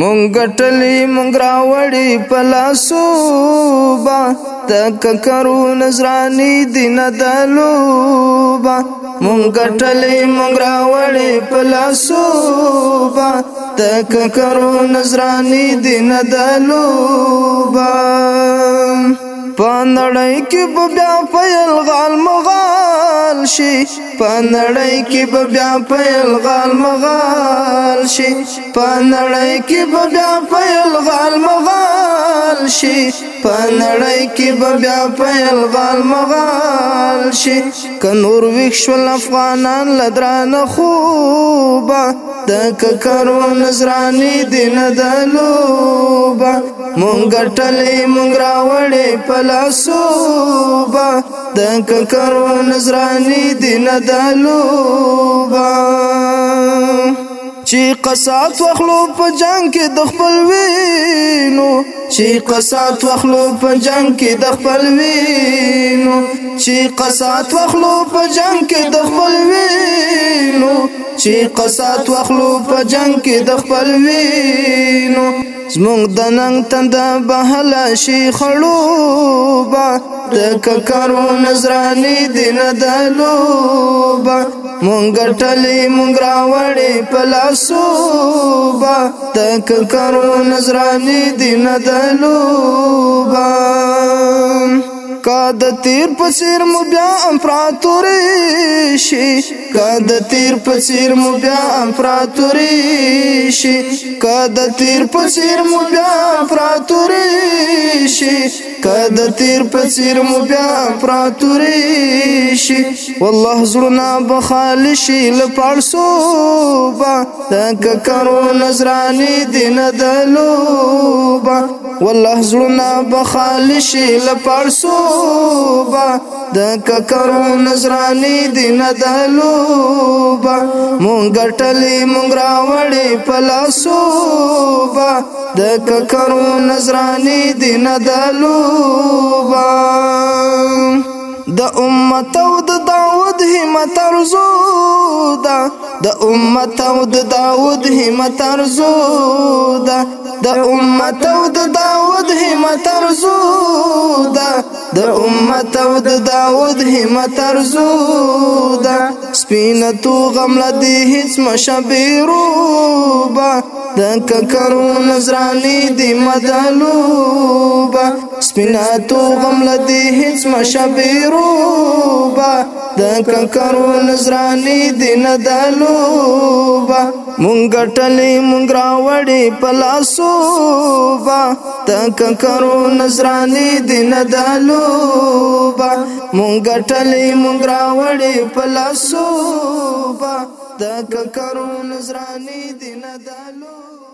مونګټلی مونږ راوړی با تک کرو نظرانی دین دلو. با، مونږ پلاسوبا مونږ راوړی با تک کرو نظرانی دین دلو. با پندړی کې بیا پیل غال مغال شي پندړی کې بیا پیل غال مغال شي پندړی کې بیا پیل غال مغال شي پندړی کې بیا پیل غال مغال شي کنور وښول افغانان لدران خوبه د ککرو نظرانی دین دلوبا مونږ ټلې مونږ راوړې پلاسوبا د ککرو نظرانی دین دلوبا چې قصاص وخلو په جنگ کې د خپل وی چې قصات وخلو په جنگ کې د خپل وینو؟ چې قصات وخلو په جنگ کې د خپل وینو؟ چې قصات وخلو په جنگ کې د خپل وینو؟ زمونږ د ننګ تند بهلا شي خړوبا د ککرو نظرانی دین دلوبا مونږ ټلې، مونږ راوړې پلاسو با. د ککرو نظرانی دین دلوبا کا د تیر پسیر مو بیا امپراتوري شي کا د تیر پسیر مو بیا امپراتوري شي کا د تیر پسیر مو بیا امپراتوري شي کا د تیر پسیر مو بیا امپراتوري شي والله زړه بخال شي لپړسو با د ککرو نظرانی دین دلوبا. والله زړه بخال شي لپړسو با د ککرو نظرانی دین دلوبا مونږ ټلې مونږ راوړې پلاسو با د ککرو نظرانی دین دلوبا د امت او د داود همت ارزو دا د امت او د داود همت ارزو دا د امت او د داود همت ارزو د امت او د داود همت ارزو دا سپینه تو غم لدی هیڅ مشبیرو با د ککرو نظرانی دی مدلو با سپینه تو غم لدی هیڅ مشبیرو با د ککرو نظرانی دی ندلو با مونږ ټلې مونږ راوړې پلاسو با. د ککرو نظرانی دی ندلو با مونږ ټلې مونږ راوړې پلاسو با. د نظرانی دی ندلو